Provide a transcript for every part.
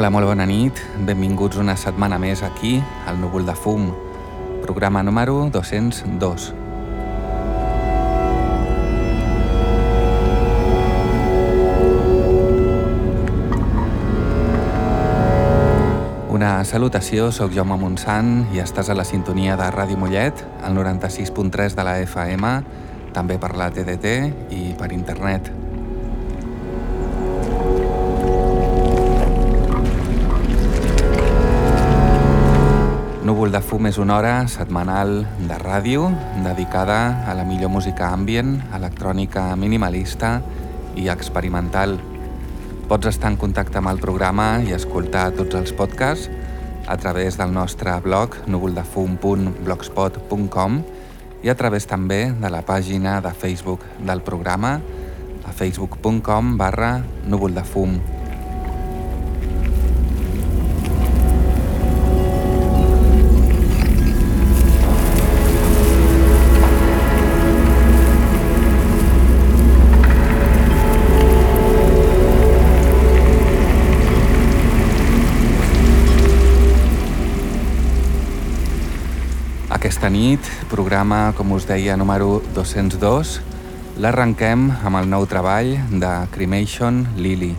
Hola, molt bona nit. Benvinguts una setmana més aquí, al Núvol de Fum, programa número 202. Una salutació, sóc Jaume Montsant i estàs a la sintonia de Ràdio Mollet, al 96.3 de la FM, també per la TDT i per internet. Núvol de fum és una hora setmanal de ràdio dedicada a la millor música ambient, electrònica minimalista i experimental. Pots estar en contacte amb el programa i escoltar tots els podcasts a través del nostre blog núvoldefum.blogspot.com i a través també de la pàgina de Facebook del programa a facebook.com barra núvoldefum.com Aquesta nit, programa, com us deia, número 202, l'arrenquem amb el nou treball de Cremation Lily.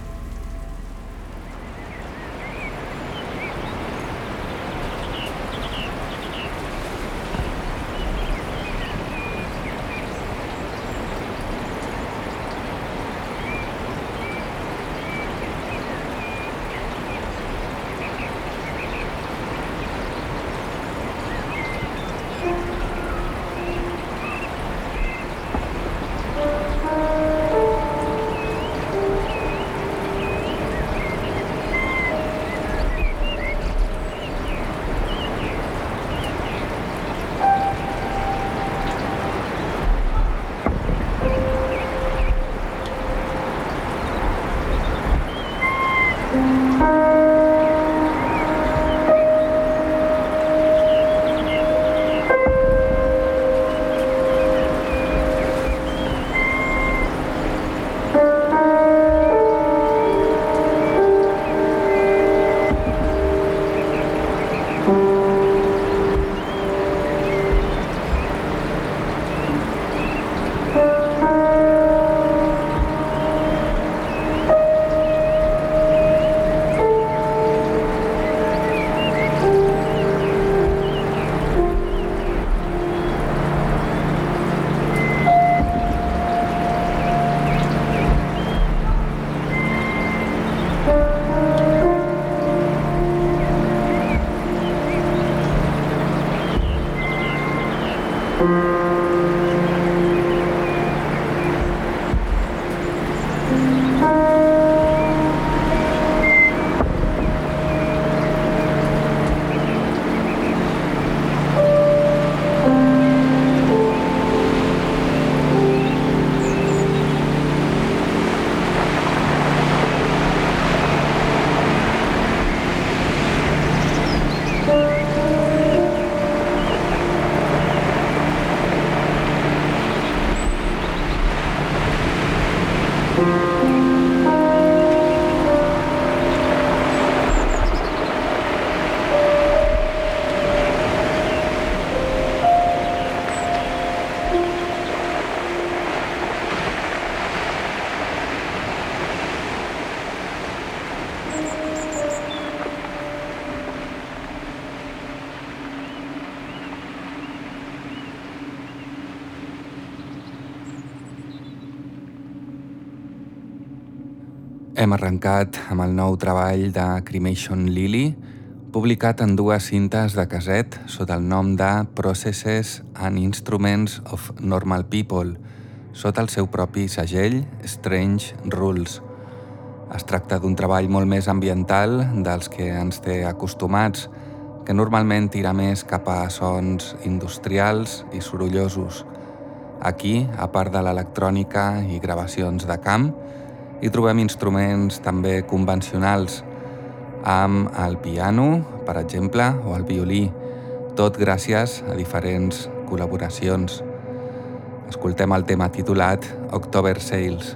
Hem arrencat amb el nou treball de Cremation Lily, publicat en dues cintes de caset sota el nom de Processes and Instruments of Normal People, sota el seu propi segell Strange Rules. Es tracta d'un treball molt més ambiental dels que ens té acostumats, que normalment tira més cap a sons industrials i sorollosos. Aquí, a part de l'electrònica i gravacions de camp, hi trobem instruments també convencionals, amb el piano, per exemple, o el violí, tot gràcies a diferents col·laboracions. Escoltem el tema titulat October Sales.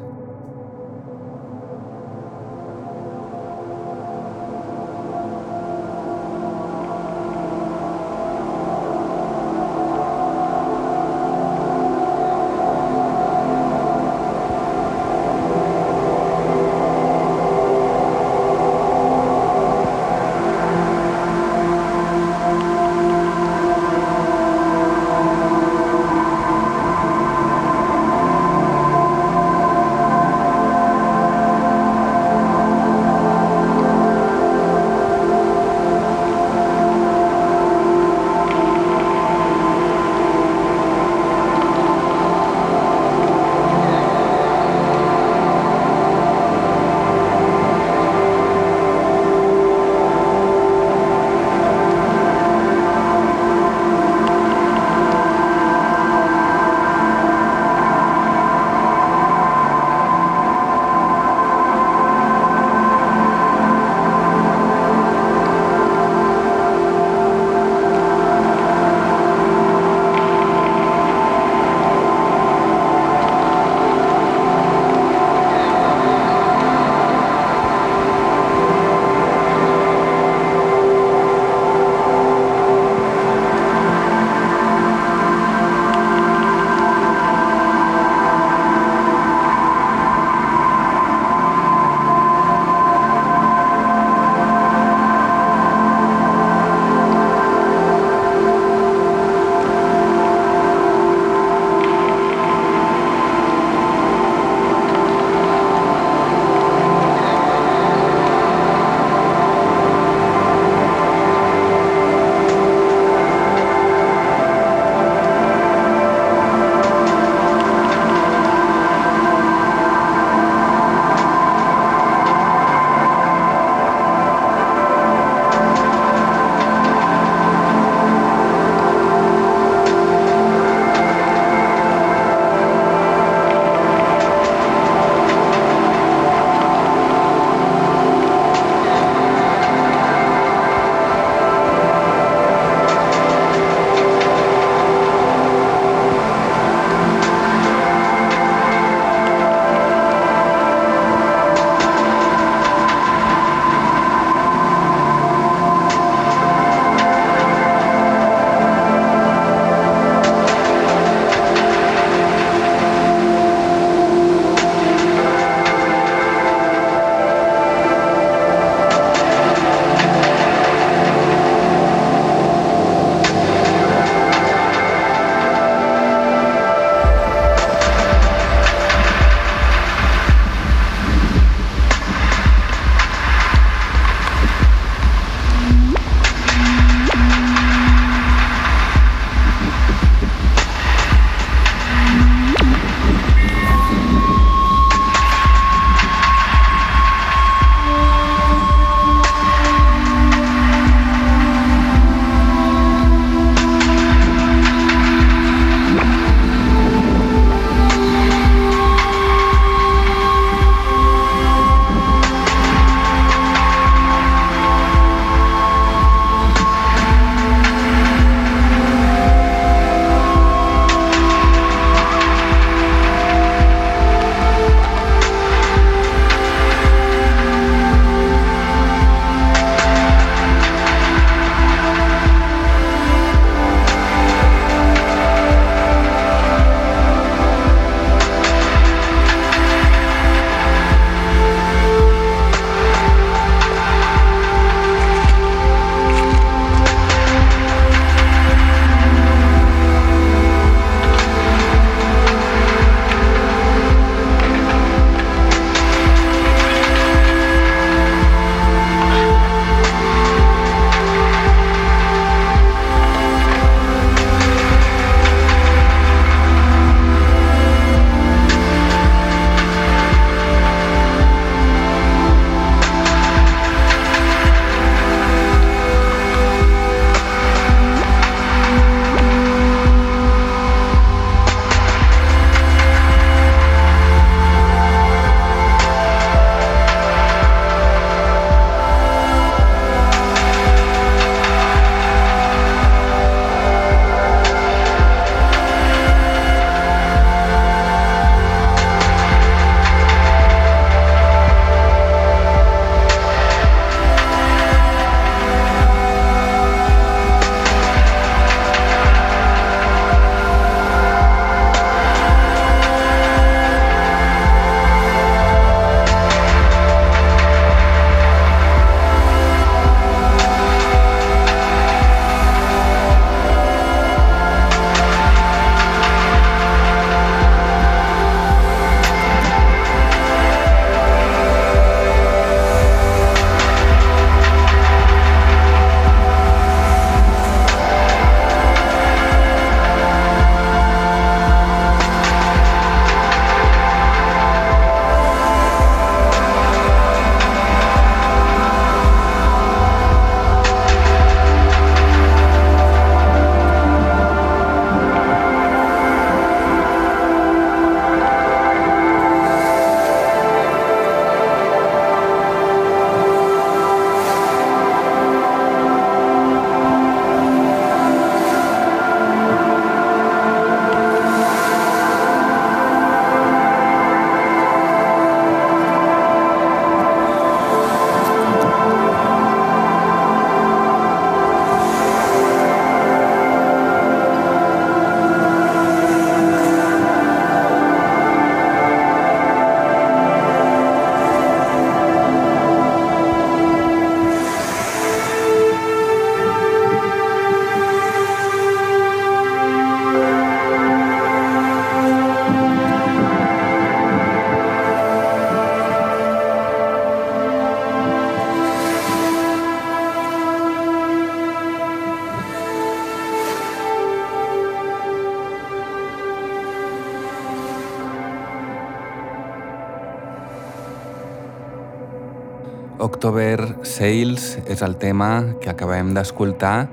October Sales és el tema que acabem d'escoltar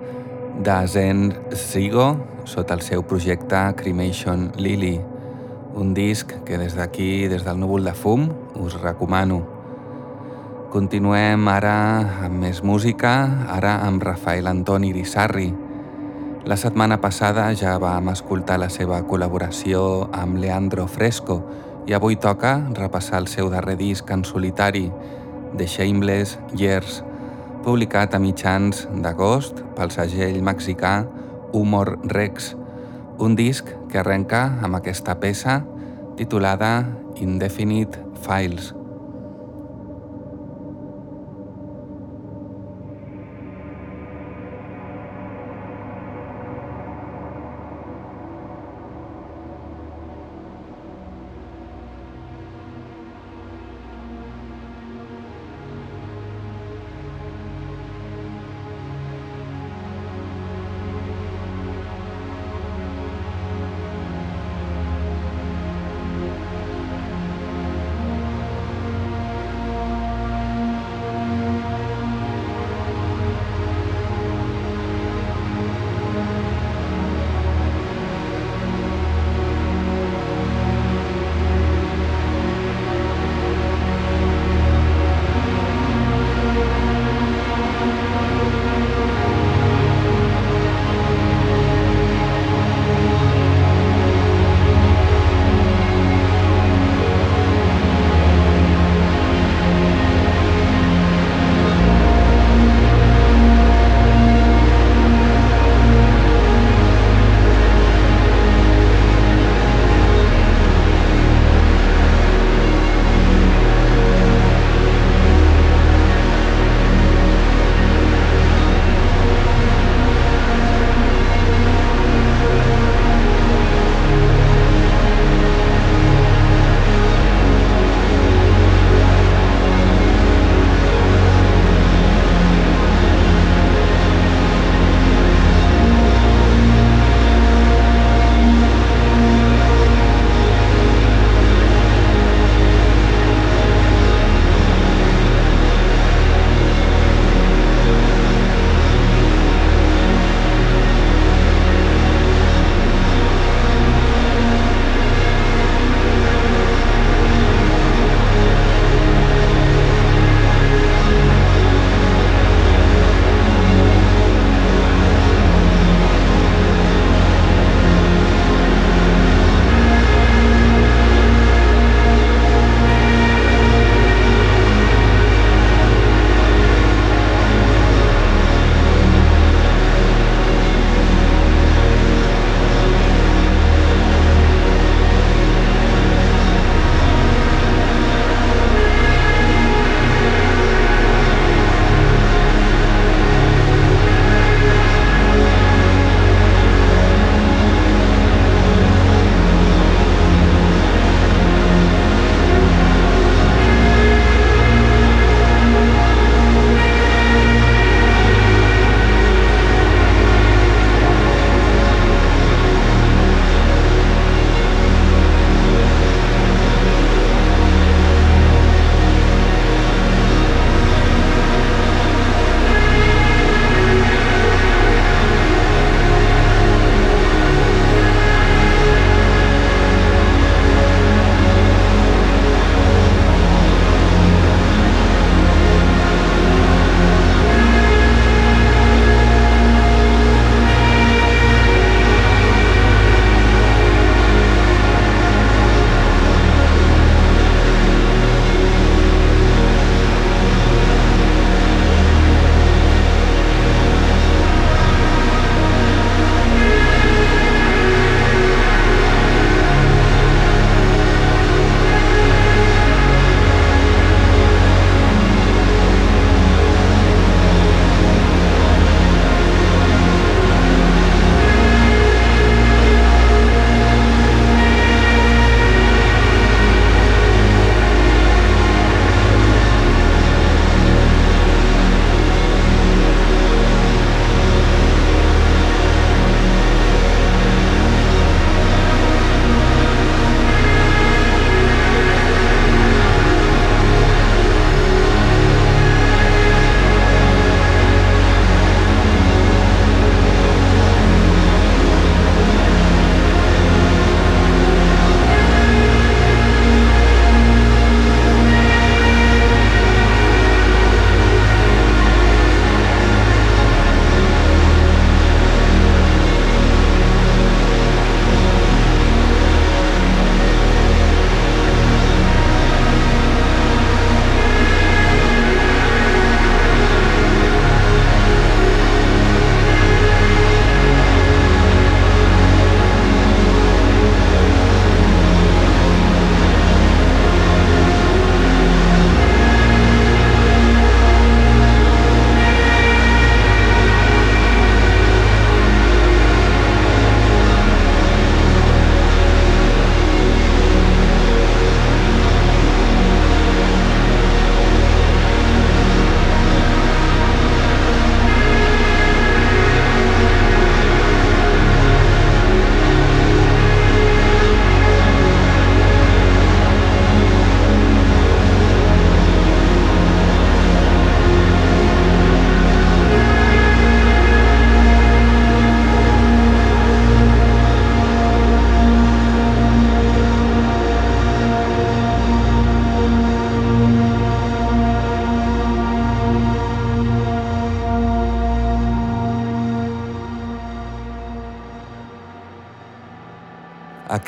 de Zen Zigo sota el seu projecte Cremation Lily, un disc que des d'aquí, des del núvol de fum, us recomano. Continuem ara amb més música, ara amb Rafael Antoni Irisarri. La setmana passada ja vam escoltar la seva col·laboració amb Leandro Fresco i avui toca repassar el seu darrer disc en solitari, The Shameless Years, publicat a mitjans d'agost pel segell mexicà Humor Rex, un disc que arrenca amb aquesta peça titulada Indefinite Files.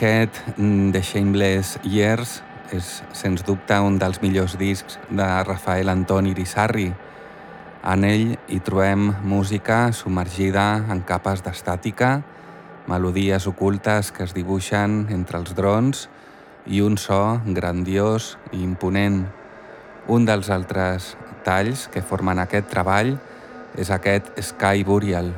Aquest mm, The Shameless Years és, sens dubte, un dels millors discs de Rafael Antoni Irisarri. En ell hi trobem música submergida en capes d'estàtica, melodies ocultes que es dibuixen entre els drons i un so grandiós i imponent. Un dels altres talls que formen aquest treball és aquest Sky Burial.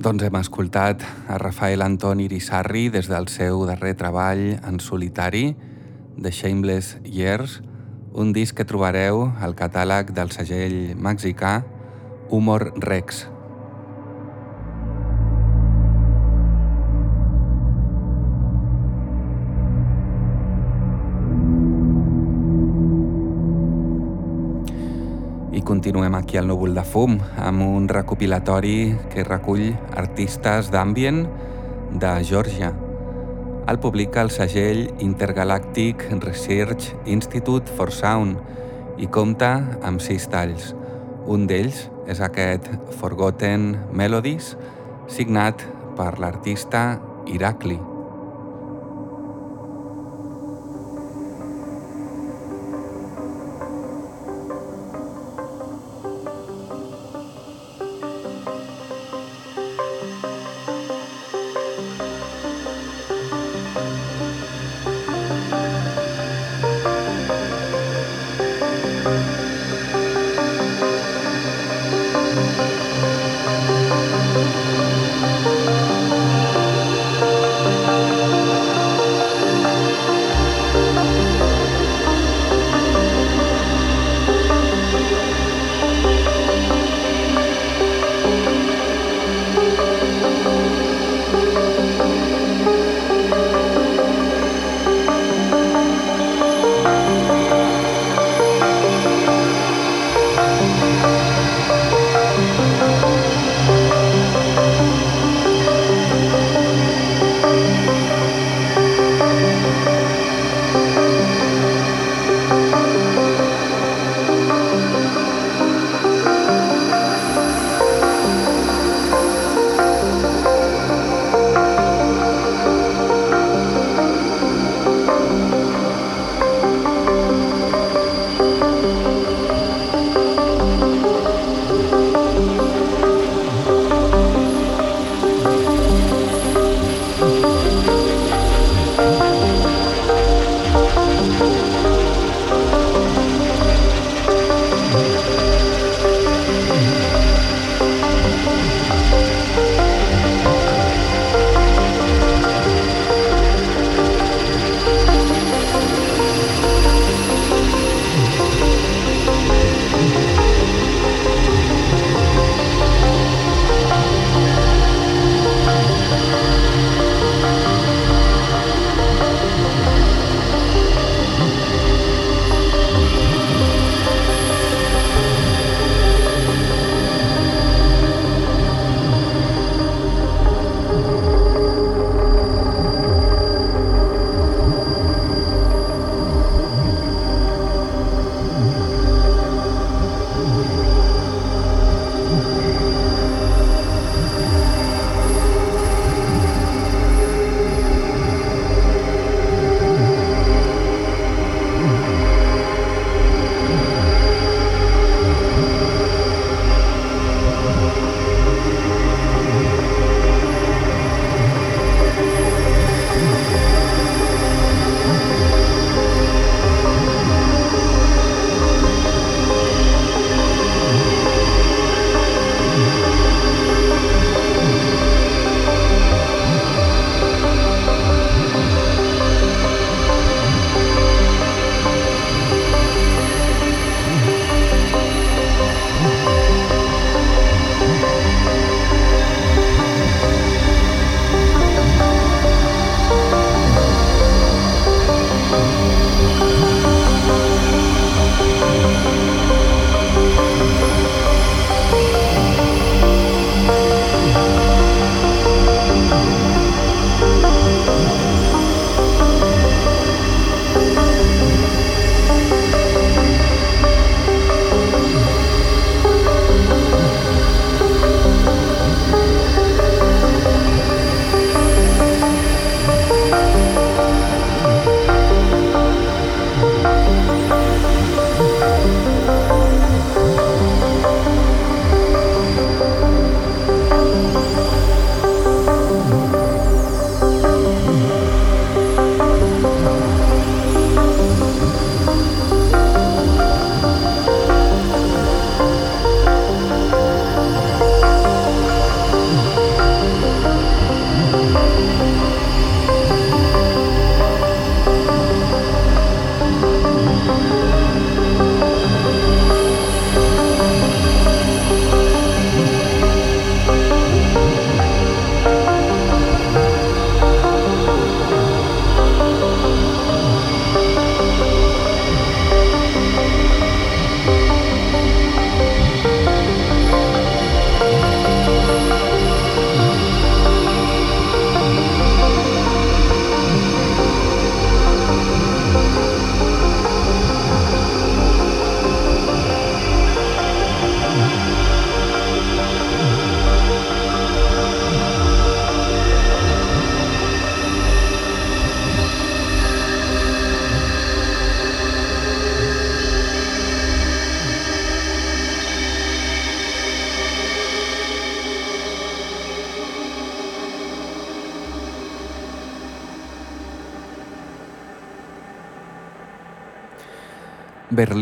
Doncs hem escoltat a Rafael Antoni Irisarri des del seu darrer treball en solitari, The Shameless Years, un disc que trobareu al catàleg del segell mexicà Humor Rex. Continuem aquí al núvol de fum amb un recopilatori que recull artistes d'ambient de Georgia. El publica el segell Intergalactic Research Institute for Sound i compta amb sis talls. Un d'ells és aquest Forgotten Melodies, signat per l'artista Irakli.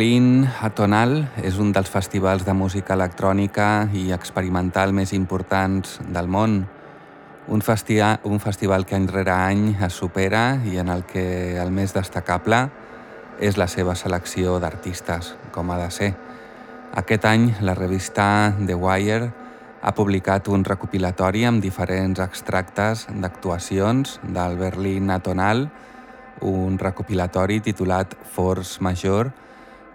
Berlín Atonal és un dels festivals de música electrònica i experimental més importants del món. Un, festia, un festival que any rere any es supera i en el que el més destacable és la seva selecció d'artistes, com ha de ser. Aquest any la revista The Wire ha publicat un recopilatori amb diferents extractes d'actuacions del Berlín Atonal, un recopilatori titulat Force Major,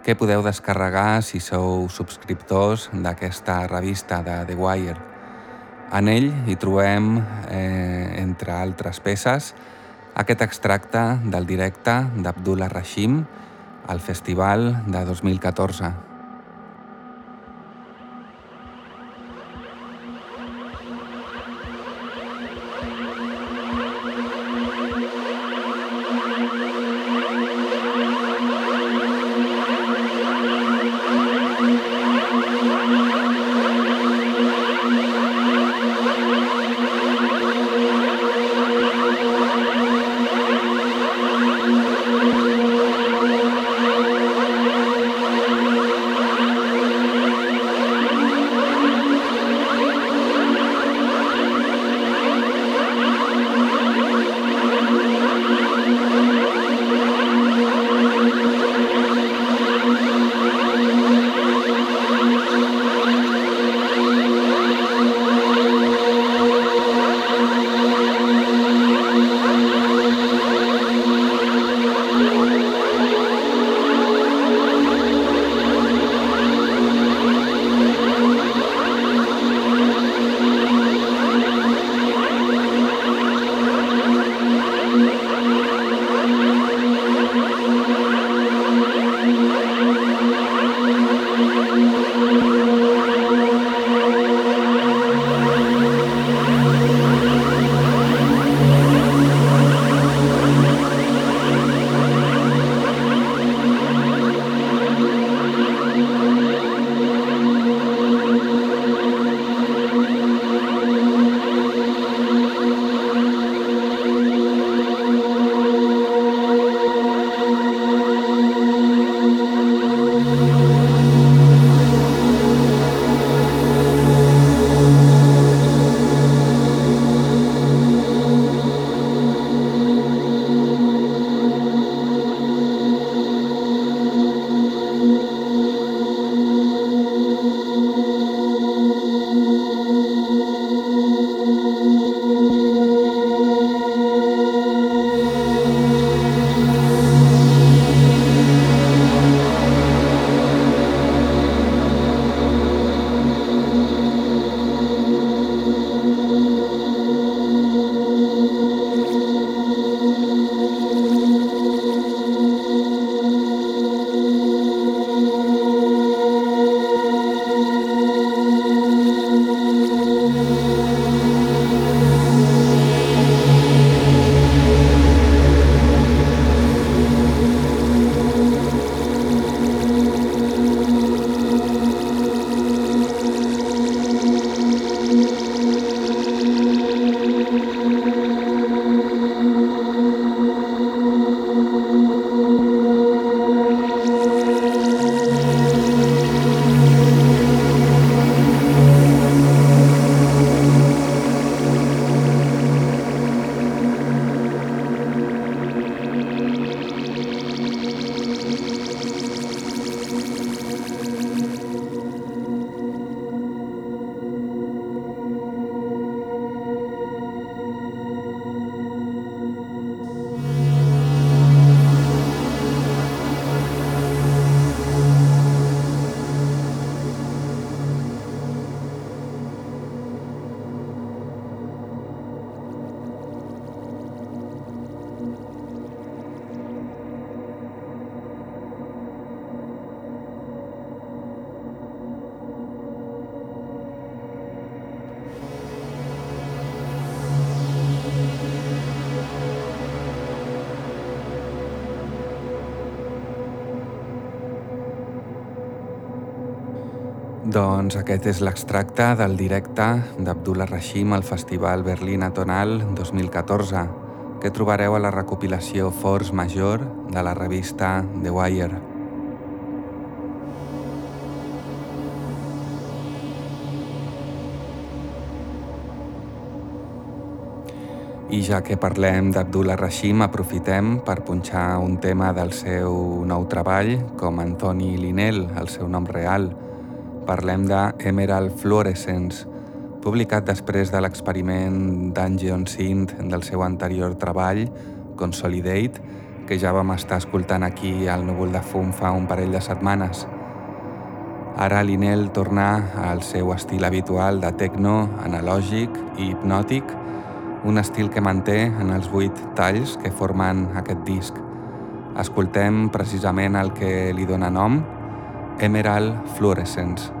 que podeu descarregar si sou subscriptors d'aquesta revista de The Wire. En ell hi trobem, eh, entre altres peces, aquest extracte del directe d'Abdullah Rashim al festival de 2014. Doncs aquest és l'extracte del directe d'Abdullah Rashim al Festival Berlín Atonal 2014, que trobareu a la recopilació Force Major de la revista The Wire. I ja que parlem d'Abdullah Rashim, aprofitem per punxar un tema del seu nou treball, com Antoni Linel, el seu nom real, Parlem de Emerald Fluorescence, publicat després de l'experiment Dungeon Synth del seu anterior treball, Consolidate, que ja vam estar escoltant aquí al Núvol de Fum fa un parell de setmanes. Ara Linel torna al seu estil habitual de techno, analògic i hipnòtic, un estil que manté en els vuit talls que formen aquest disc. Escoltem precisament el que li dóna nom, Emerald Fluorescence.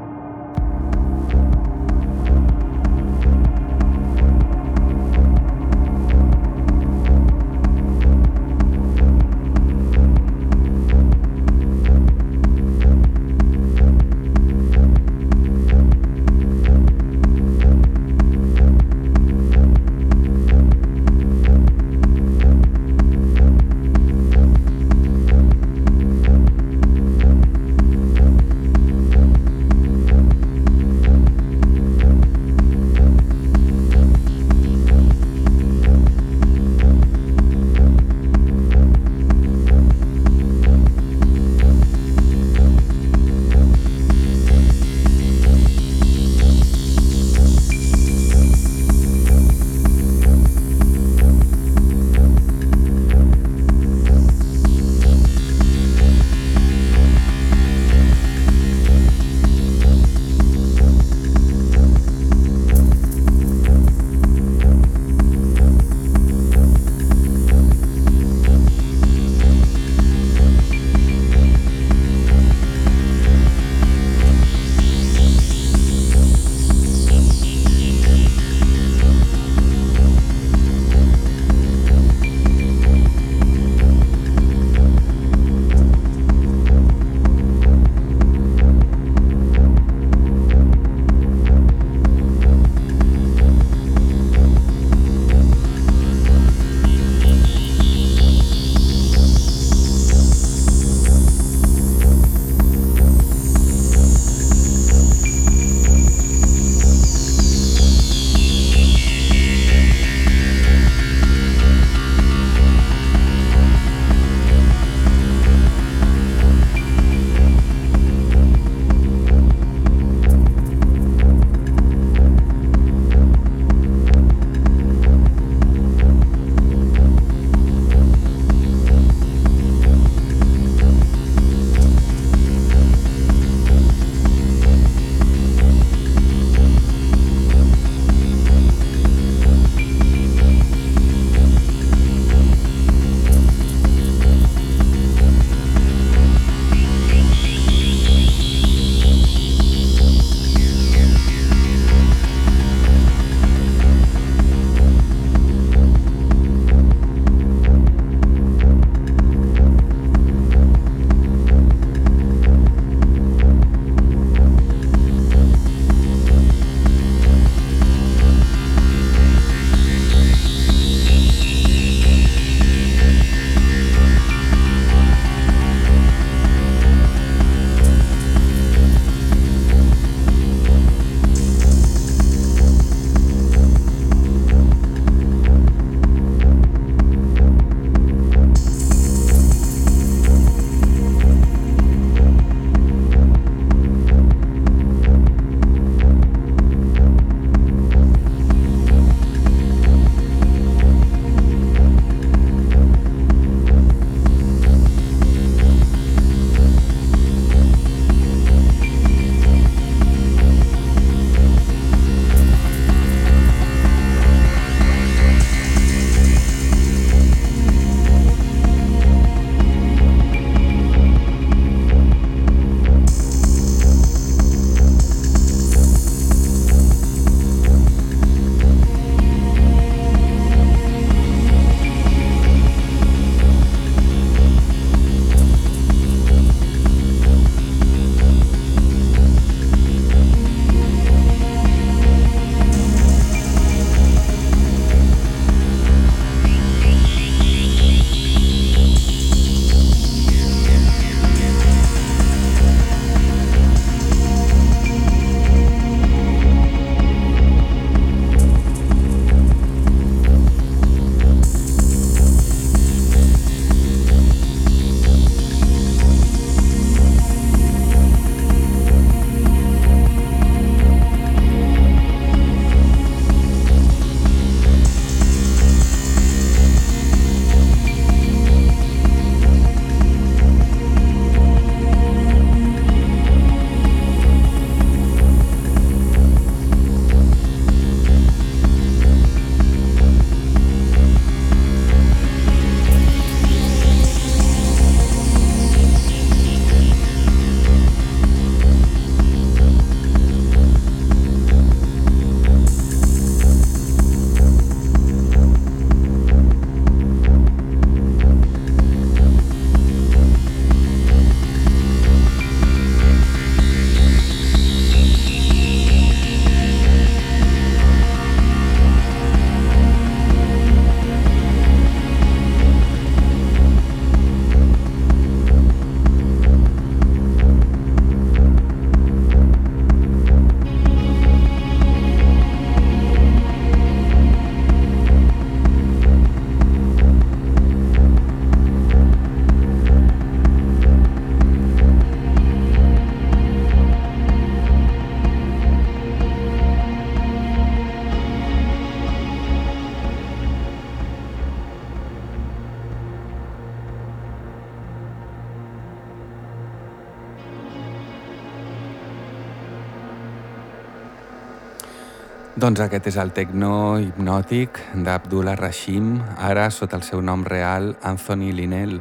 Doncs aquest és el tecno hipnòtic d'Abdullah Rashim, ara sota el seu nom real Anthony Linnell,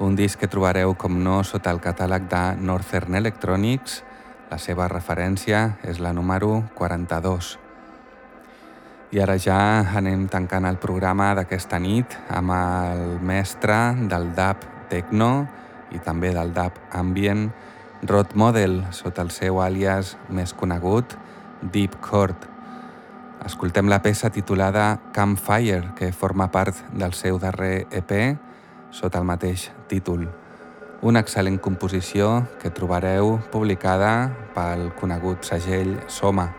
un disc que trobareu com no sota el catàleg de Northern Electronics, la seva referència és la número 42. I ara ja anem tancant el programa d'aquesta nit amb el mestre del dub techno i també del dub ambient, Rod Model, sota el seu àlies més conegut, Deep Court. Escoltem la peça titulada Campfire, que forma part del seu darrer EP sota el mateix títol. Una excel·lent composició que trobareu publicada pel conegut segell Soma.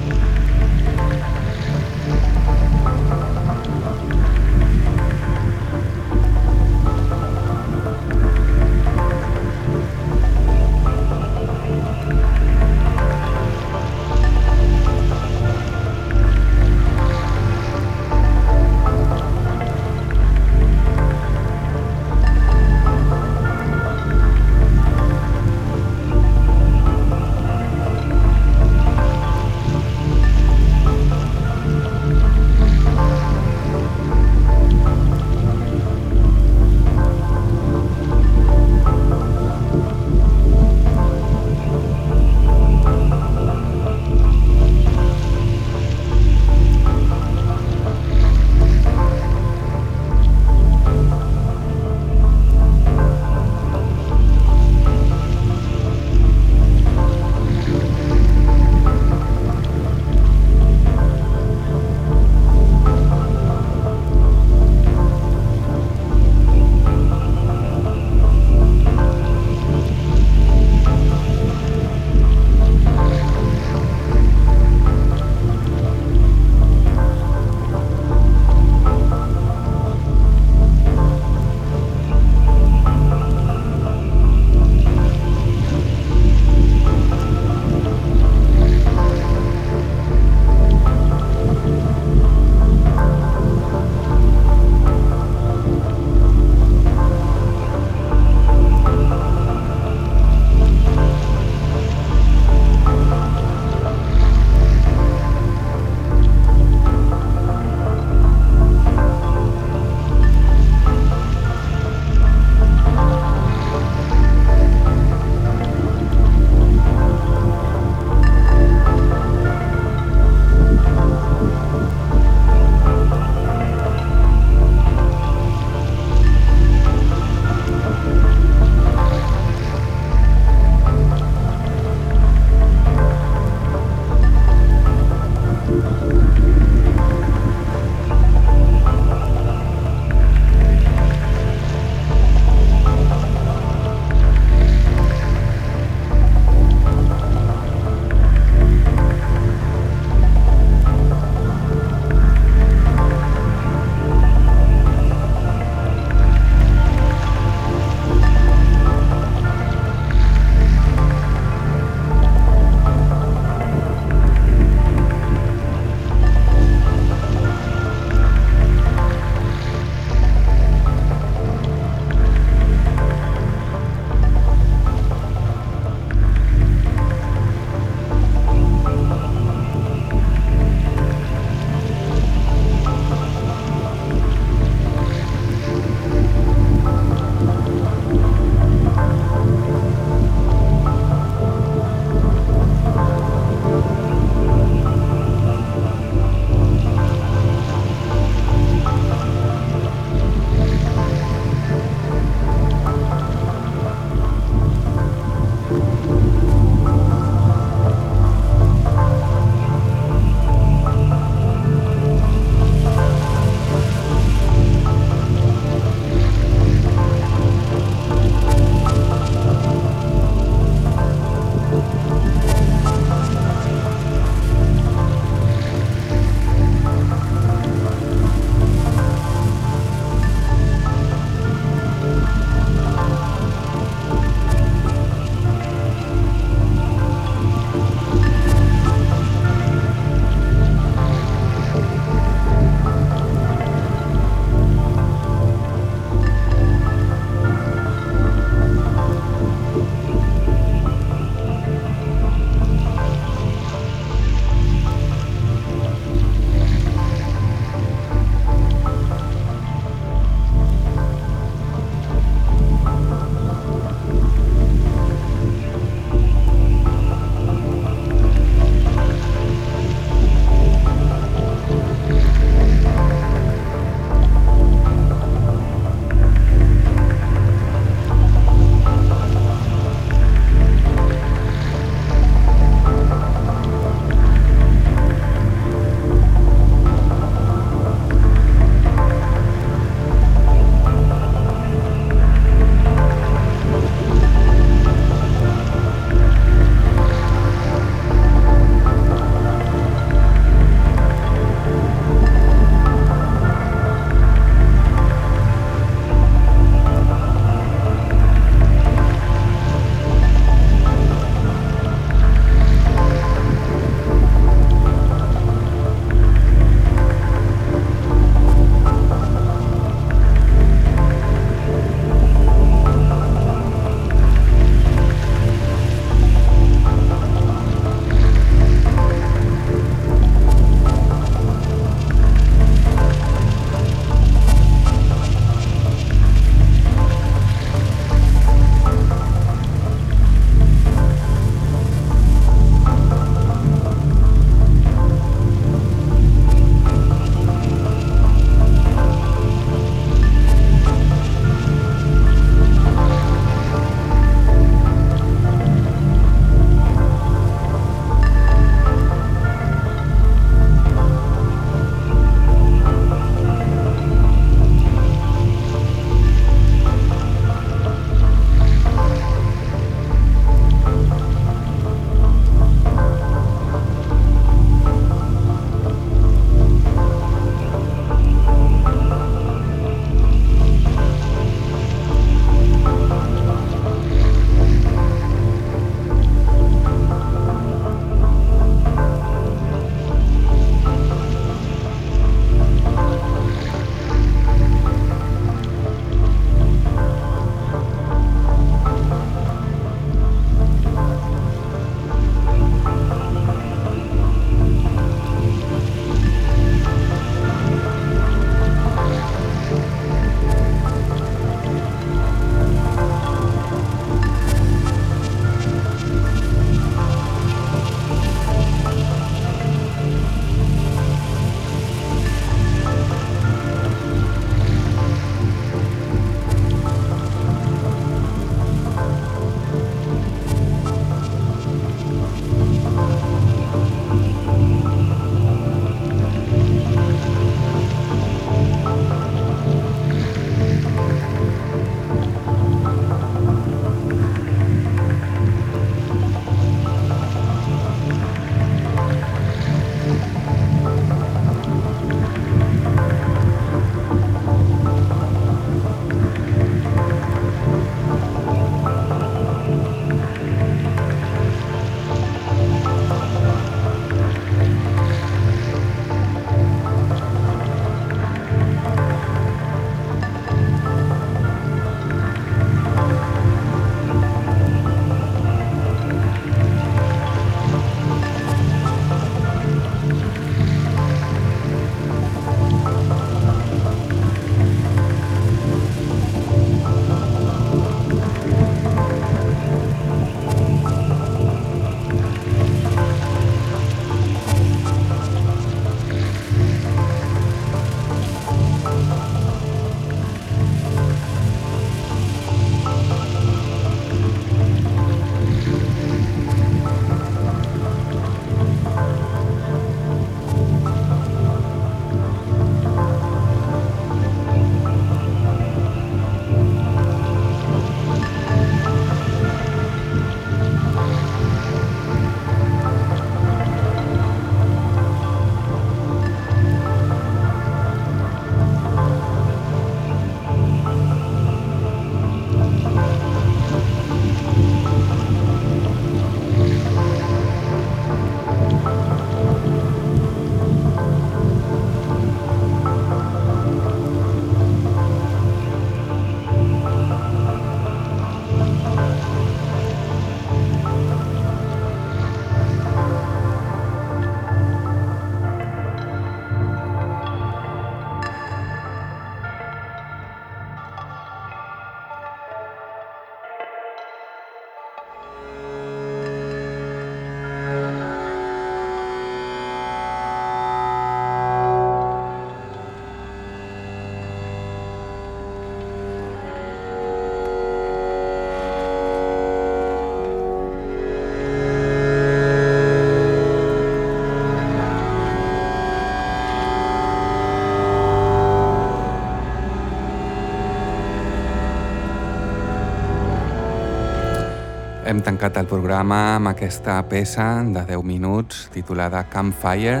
Tancat el programa amb aquesta peça de 10 minuts titulada Campfire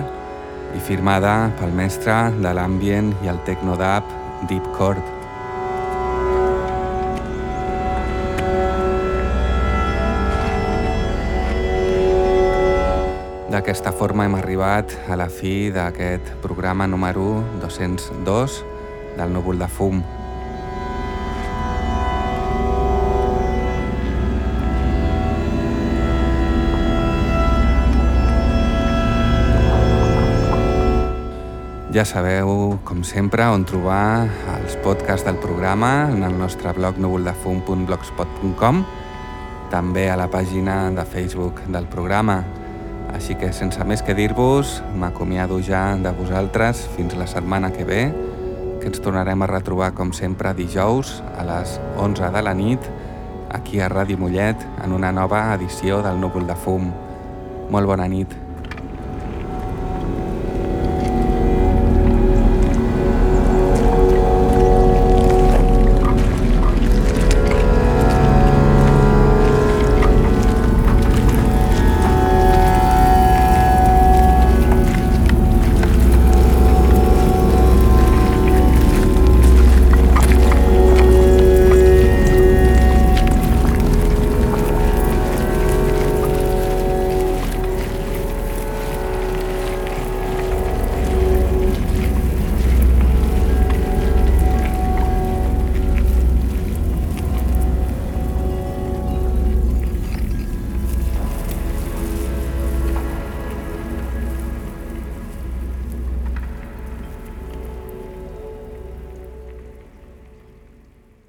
i firmada pel mestre de l'ambient i el technodub Deep Chord. D'aquesta forma hem arribat a la fi d'aquest programa número 202 del núvol de fum. Ja sabeu, com sempre, on trobar els podcasts del programa en el nostre blog núvoldefum.blogspot.com també a la pàgina de Facebook del programa. Així que sense més que dir-vos, m'acomiado ja de vosaltres fins la setmana que ve, que ens tornarem a retrobar com sempre dijous a les 11 de la nit aquí a Ràdio Mollet en una nova edició del Núvol de Fum. Molt bona nit.